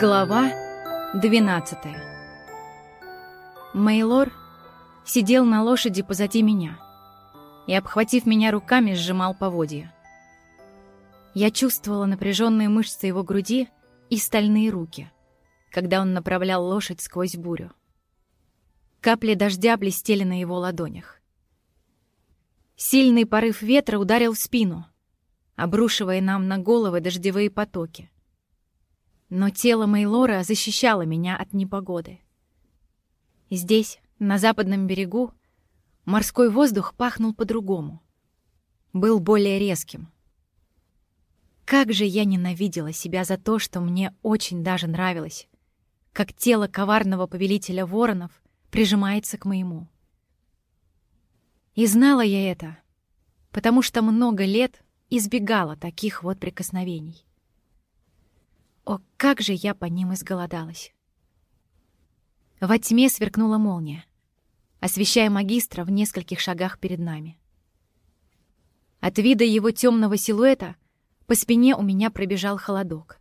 Глава 12 Мейлор сидел на лошади позади меня и, обхватив меня руками, сжимал поводья. Я чувствовала напряженные мышцы его груди и стальные руки, когда он направлял лошадь сквозь бурю. Капли дождя блестели на его ладонях. Сильный порыв ветра ударил в спину, обрушивая нам на головы дождевые потоки. Но тело Мейлора защищало меня от непогоды. Здесь, на западном берегу, морской воздух пахнул по-другому. Был более резким. Как же я ненавидела себя за то, что мне очень даже нравилось, как тело коварного повелителя воронов прижимается к моему. И знала я это, потому что много лет избегала таких вот прикосновений. О, как же я по ним изголодалась! Во тьме сверкнула молния, освещая магистра в нескольких шагах перед нами. От вида его темного силуэта по спине у меня пробежал холодок.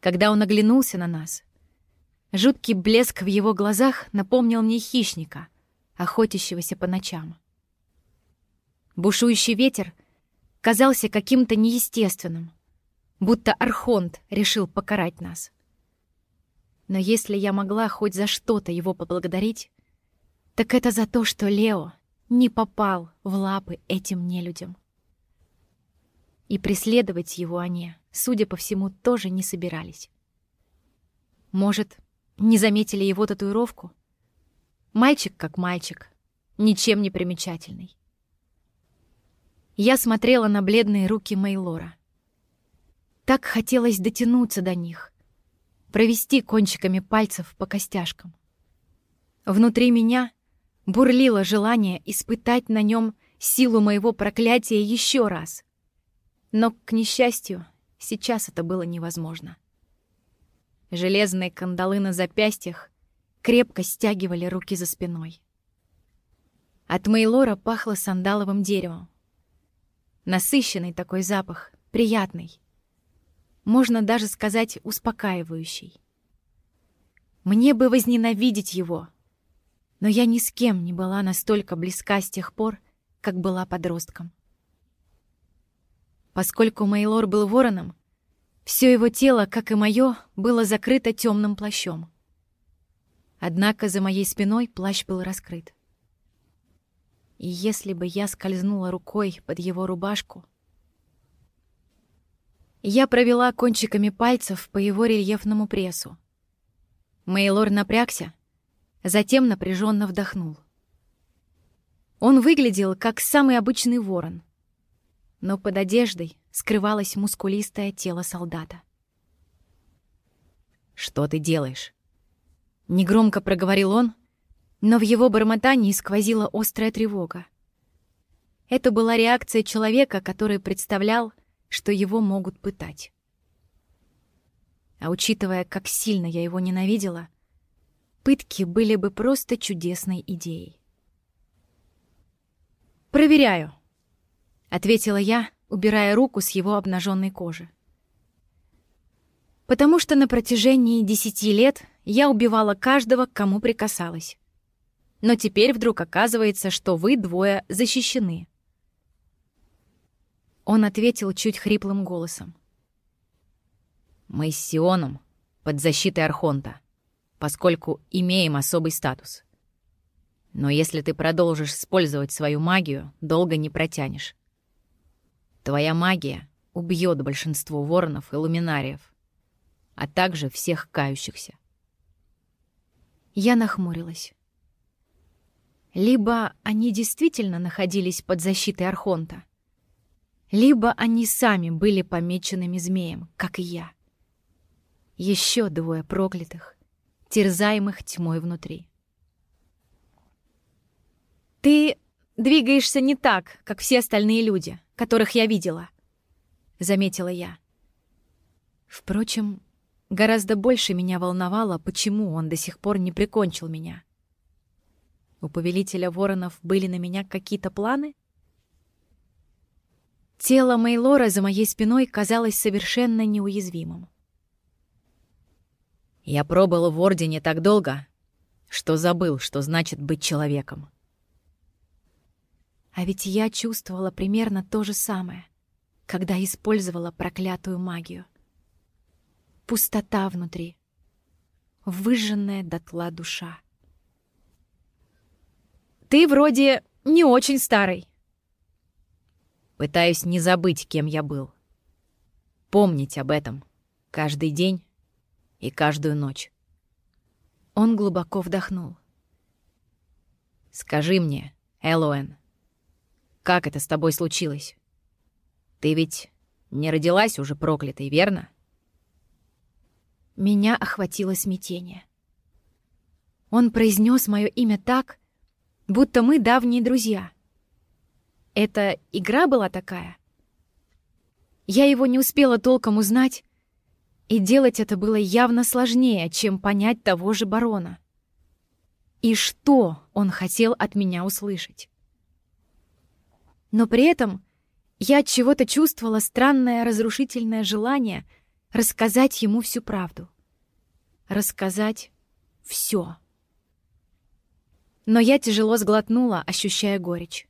Когда он оглянулся на нас, жуткий блеск в его глазах напомнил мне хищника, охотящегося по ночам. Бушующий ветер казался каким-то неестественным, будто Архонт решил покарать нас. Но если я могла хоть за что-то его поблагодарить, так это за то, что Лео не попал в лапы этим нелюдям. И преследовать его они, судя по всему, тоже не собирались. Может, не заметили его татуировку? Мальчик как мальчик, ничем не примечательный. Я смотрела на бледные руки Мейлора. Так хотелось дотянуться до них, провести кончиками пальцев по костяшкам. Внутри меня бурлило желание испытать на нем силу моего проклятия еще раз. Но, к несчастью, сейчас это было невозможно. Железные кандалы на запястьях крепко стягивали руки за спиной. От Мейлора пахло сандаловым деревом. Насыщенный такой запах, приятный можно даже сказать, успокаивающий. Мне бы возненавидеть его, но я ни с кем не была настолько близка с тех пор, как была подростком. Поскольку Мейлор был вороном, все его тело, как и мое, было закрыто темным плащом. Однако за моей спиной плащ был раскрыт. И если бы я скользнула рукой под его рубашку, я провела кончиками пальцев по его рельефному прессу. Мейлор напрягся, затем напряженно вдохнул. Он выглядел как самый обычный ворон, но под одеждой скрывалось мускулистое тело солдата. «Что ты делаешь?» Негромко проговорил он, но в его бормотании сквозила острая тревога. Это была реакция человека, который представлял, что его могут пытать. А учитывая, как сильно я его ненавидела, пытки были бы просто чудесной идеей. «Проверяю», — ответила я, убирая руку с его обнаженной кожи. «Потому что на протяжении десяти лет я убивала каждого, к кому прикасалась. Но теперь вдруг оказывается, что вы двое защищены. Он ответил чуть хриплым голосом. «Мы с Сионом под защитой Архонта, поскольку имеем особый статус. Но если ты продолжишь использовать свою магию, долго не протянешь. Твоя магия убьет большинство воронов и луминариев, а также всех кающихся. Я нахмурилась. Либо они действительно находились под защитой Архонта, либо они сами были помеченными змеем, как и я. Еще двое проклятых, терзаемых тьмой внутри. «Ты двигаешься не так, как все остальные люди, которых я видела», — заметила я. Впрочем, гораздо больше меня волновало, почему он до сих пор не прикончил меня. У повелителя воронов были на меня какие-то планы — Тело Мейлора за моей спиной казалось совершенно неуязвимым. Я пробыл в Ордене так долго, что забыл, что значит быть человеком. А ведь я чувствовала примерно то же самое, когда использовала проклятую магию. Пустота внутри, выжженная дотла душа. «Ты вроде не очень старый». Пытаюсь не забыть, кем я был. Помнить об этом каждый день и каждую ночь. Он глубоко вдохнул. «Скажи мне, Элоэн, как это с тобой случилось? Ты ведь не родилась уже проклятой, верно?» Меня охватило смятение. Он произнес мое имя так, будто мы давние друзья. Это игра была такая? Я его не успела толком узнать, и делать это было явно сложнее, чем понять того же барона. И что он хотел от меня услышать? Но при этом я от чего-то чувствовала странное разрушительное желание рассказать ему всю правду. Рассказать все. Но я тяжело сглотнула, ощущая горечь.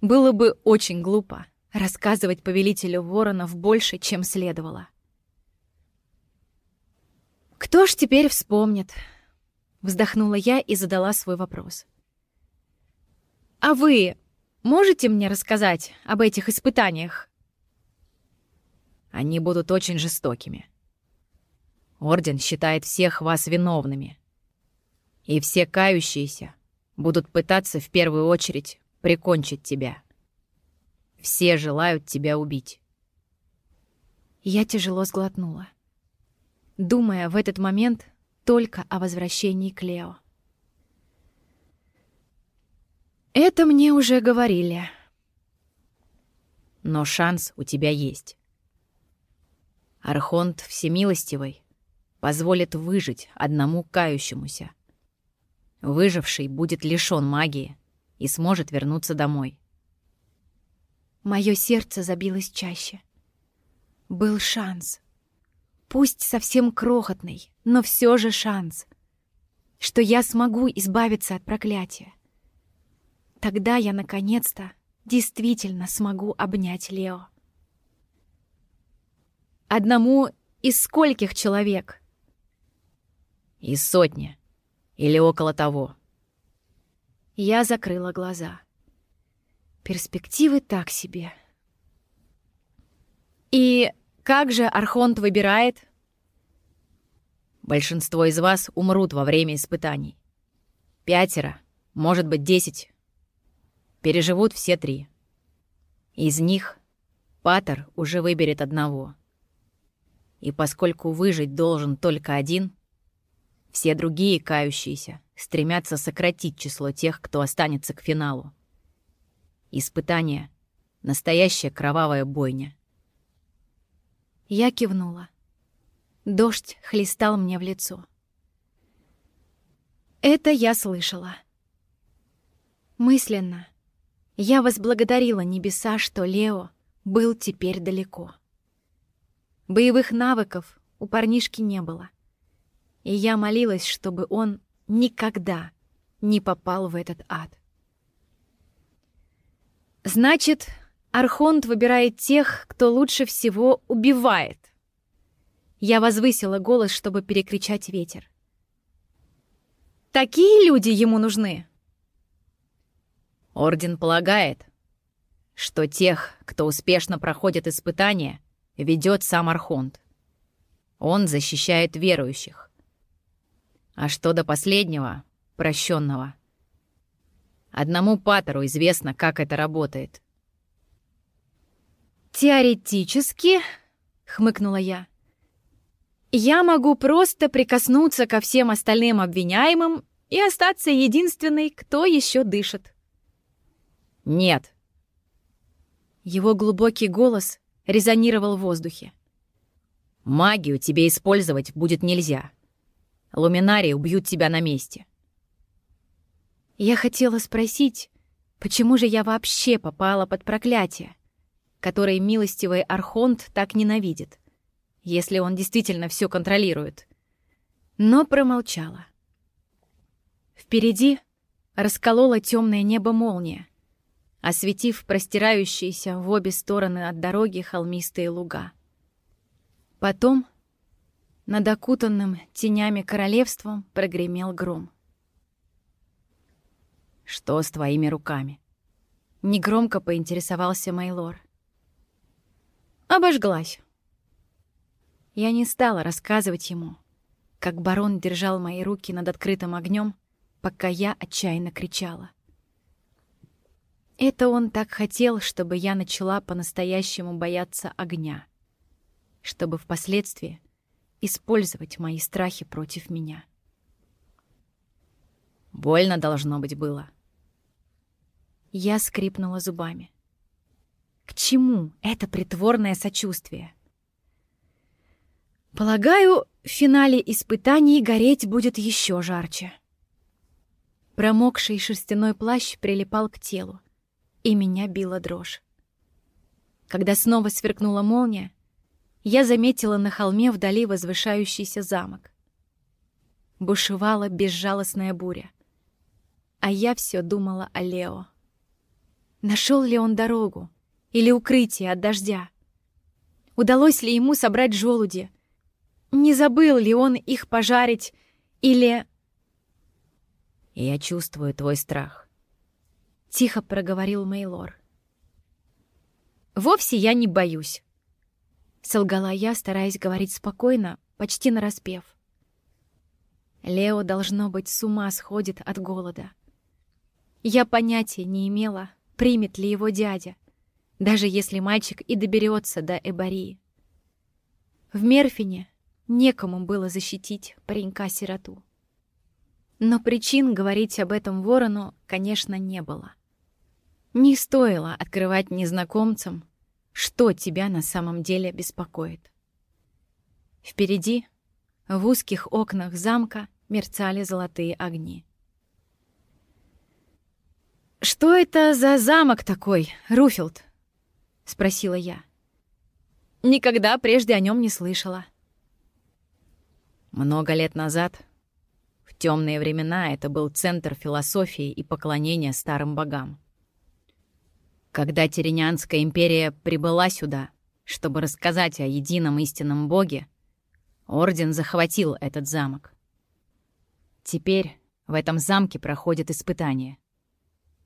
Было бы очень глупо рассказывать повелителю воронов больше, чем следовало. «Кто ж теперь вспомнит?» Вздохнула я и задала свой вопрос. «А вы можете мне рассказать об этих испытаниях?» «Они будут очень жестокими. Орден считает всех вас виновными. И все кающиеся будут пытаться в первую очередь прикончить тебя. Все желают тебя убить». Я тяжело сглотнула думая в этот момент только о возвращении Клео. Это мне уже говорили. Но шанс у тебя есть. Архонт Всемилостивый позволит выжить одному кающемуся. Выживший будет лишён магии и сможет вернуться домой. Моё сердце забилось чаще. Был шанс — Пусть совсем крохотный, но все же шанс, что я смогу избавиться от проклятия. Тогда я, наконец-то, действительно смогу обнять Лео. Одному из скольких человек? Из сотни. Или около того. Я закрыла глаза. Перспективы так себе. И как же Архонт выбирает? Большинство из вас умрут во время испытаний. Пятеро, может быть, десять. Переживут все три. Из них Патер уже выберет одного. И поскольку выжить должен только один, все другие кающиеся стремятся сократить число тех, кто останется к финалу. Испытание — настоящая кровавая бойня. Я кивнула. Дождь хлестал мне в лицо. Это я слышала. Мысленно я возблагодарила небеса, что Лео был теперь далеко. Боевых навыков у парнишки не было. И я молилась, чтобы он никогда не попал в этот ад. Значит, Архонт выбирает тех, кто лучше всего убивает. Я возвысила голос, чтобы перекричать ветер. Такие люди ему нужны. Орден полагает, что тех, кто успешно проходит испытания, ведет сам Архонт. Он защищает верующих. А что до последнего, прощенного? Одному Патеру известно, как это работает. «Теоретически», — хмыкнула я, — «я могу просто прикоснуться ко всем остальным обвиняемым и остаться единственной, кто еще дышит». «Нет». Его глубокий голос резонировал в воздухе. «Магию тебе использовать будет нельзя. Луминарии убьют тебя на месте». Я хотела спросить, почему же я вообще попала под проклятие? который милостивый Архонт так ненавидит, если он действительно все контролирует. но промолчала. Впереди расколола темное небо молния, осветив простирающиеся в обе стороны от дороги холмистые луга. Потом над окутанным тенями королевством прогремел гром. «Что с твоими руками?» Негромко поинтересовался Мейлор. Обожглась. Я не стала рассказывать ему, как барон держал мои руки над открытым огнем, пока я отчаянно кричала. Это он так хотел, чтобы я начала по-настоящему бояться огня, чтобы впоследствии использовать мои страхи против меня. Больно должно быть было. Я скрипнула зубами. К чему это притворное сочувствие? Полагаю, в финале испытаний гореть будет еще жарче. Промокший шерстяной плащ прилипал к телу, и меня била дрожь. Когда снова сверкнула молния, я заметила на холме вдали возвышающийся замок. Бушевала безжалостная буря. А я все думала о Лео. Нашел ли он дорогу или укрытие от дождя? Удалось ли ему собрать желуди? Не забыл ли он их пожарить или... «Я чувствую твой страх», — тихо проговорил Мейлор. «Вовсе я не боюсь», — солгала я, стараясь говорить спокойно, почти нараспев. Лео, должно быть, с ума сходит от голода. Я понятия не имела, примет ли его дядя, даже если мальчик и доберется до Эбарии. В Мерфине некому было защитить паренька-сироту. Но причин говорить об этом ворону, конечно, не было. Не стоило открывать незнакомцам, что тебя на самом деле беспокоит. Впереди, в узких окнах замка, мерцали золотые огни. «Что это за замок такой, Руфилд?» — спросила я. Никогда прежде о нем не слышала. Много лет назад, в темные времена, это был центр философии и поклонения старым богам. Когда Теренянская империя прибыла сюда, чтобы рассказать о едином истинном боге, Орден захватил этот замок. Теперь в этом замке проходят испытания.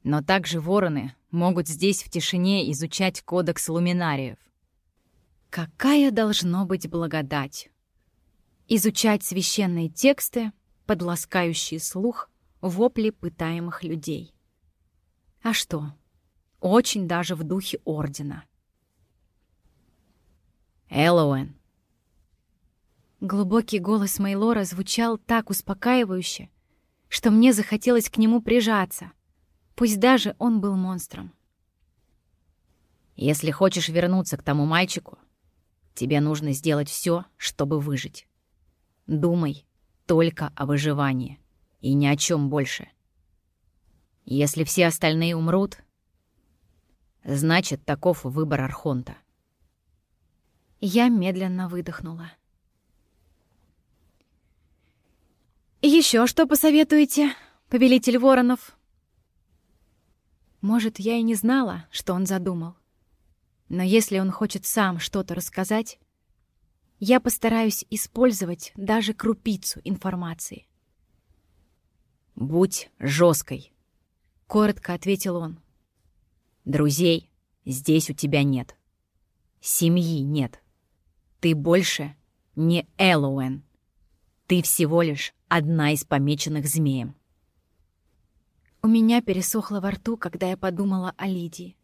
Но также вороны могут здесь в тишине изучать кодекс луминариев. Какая должно быть благодать! Изучать священные тексты, подласкающие слух, вопли пытаемых людей. А что? Очень даже в духе Ордена. Элоуэн. Глубокий голос Мейлора звучал так успокаивающе, что мне захотелось к нему прижаться — Пусть даже он был монстром. Если хочешь вернуться к тому мальчику, тебе нужно сделать все, чтобы выжить. Думай только о выживании и ни о чем больше. Если все остальные умрут, значит, таков выбор Архонта. Я медленно выдохнула. «Еще что посоветуете, повелитель воронов?» Может, я и не знала, что он задумал. Но если он хочет сам что-то рассказать, я постараюсь использовать даже крупицу информации. «Будь жесткой», — коротко ответил он. «Друзей здесь у тебя нет. Семьи нет. Ты больше не Элоуэн. Ты всего лишь одна из помеченных змеем. У меня пересохло во рту, когда я подумала о Лидии.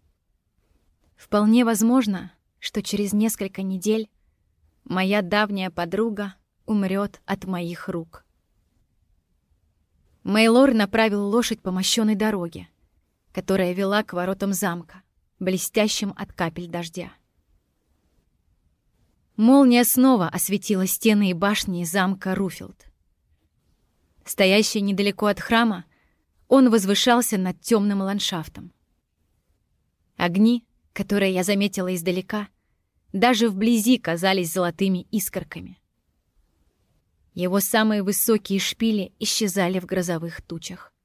Вполне возможно, что через несколько недель моя давняя подруга умрет от моих рук. Мейлор направил лошадь по мощенной дороге, которая вела к воротам замка, блестящим от капель дождя. Молния снова осветила стены и башни замка Руфилд. Стоящий недалеко от храма, он возвышался над темным ландшафтом. Огни, которые я заметила издалека, даже вблизи казались золотыми искорками. Его самые высокие шпили исчезали в грозовых тучах.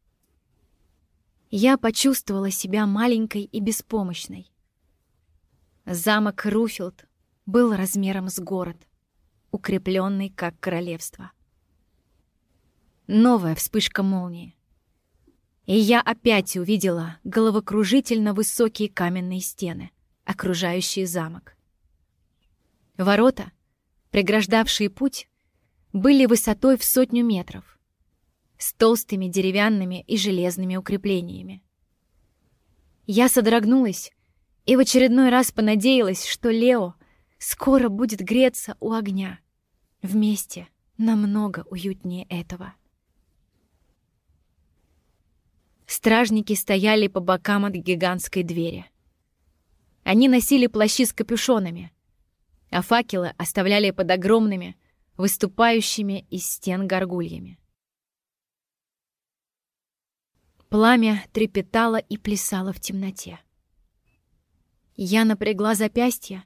Я почувствовала себя маленькой и беспомощной. Замок Руфилд был размером с город, укрепленный как королевство. Новая вспышка молнии. И я опять увидела головокружительно высокие каменные стены, окружающие замок. Ворота, преграждавшие путь, были высотой в сотню метров, с толстыми деревянными и железными укреплениями. Я содрогнулась и в очередной раз понадеялась, что Лео скоро будет греться у огня. Вместе намного уютнее этого. Стражники стояли по бокам от гигантской двери. Они носили плащи с капюшонами, а факелы оставляли под огромными, выступающими из стен горгульями. Пламя трепетало и плясало в темноте. Я напрягла запястье,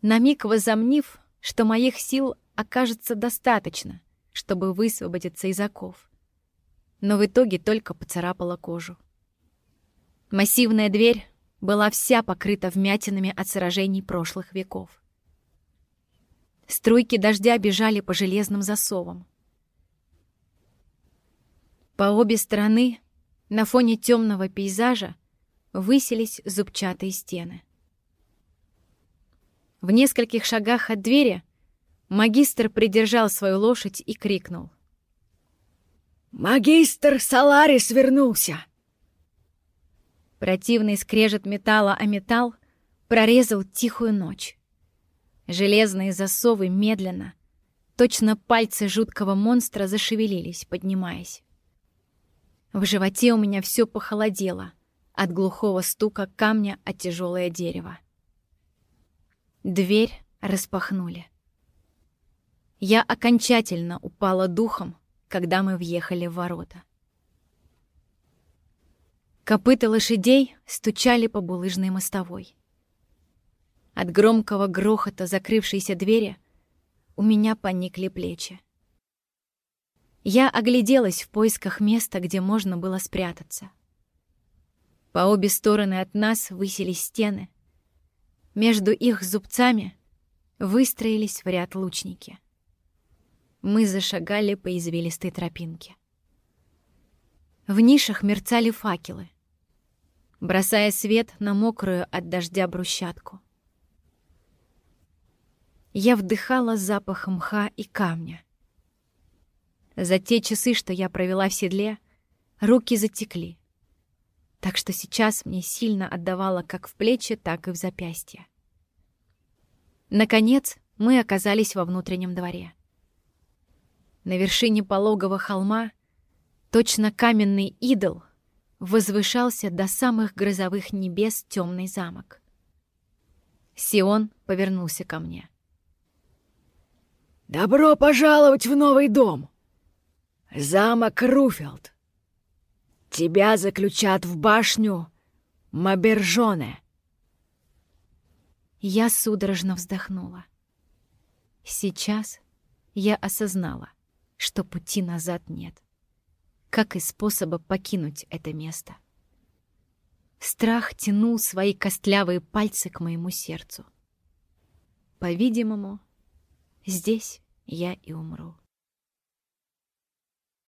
на миг возомнив, что моих сил окажется достаточно, чтобы высвободиться из оков но в итоге только поцарапала кожу. Массивная дверь была вся покрыта вмятинами от сражений прошлых веков. Струйки дождя бежали по железным засовам. По обе стороны, на фоне темного пейзажа, высились зубчатые стены. В нескольких шагах от двери магистр придержал свою лошадь и крикнул — «Магистр Саларис вернулся!» Противный скрежет металла о металл прорезал тихую ночь. Железные засовы медленно, точно пальцы жуткого монстра зашевелились, поднимаясь. В животе у меня все похолодело от глухого стука камня о тяжелое дерево. Дверь распахнули. Я окончательно упала духом когда мы въехали в ворота. Копыта лошадей стучали по булыжной мостовой. От громкого грохота закрывшейся двери у меня поникли плечи. Я огляделась в поисках места, где можно было спрятаться. По обе стороны от нас высились стены. Между их зубцами выстроились в ряд лучники мы зашагали по извилистой тропинке. В нишах мерцали факелы, бросая свет на мокрую от дождя брусчатку. Я вдыхала запах мха и камня. За те часы, что я провела в седле, руки затекли, так что сейчас мне сильно отдавало как в плечи, так и в запястье. Наконец, мы оказались во внутреннем дворе. На вершине пологого холма, точно каменный идол, возвышался до самых грозовых небес темный замок. Сион повернулся ко мне. «Добро пожаловать в новый дом! Замок Руфилд! Тебя заключат в башню Мабержоне!» Я судорожно вздохнула. Сейчас я осознала — что пути назад нет, как и способа покинуть это место. Страх тянул свои костлявые пальцы к моему сердцу. По-видимому, здесь я и умру.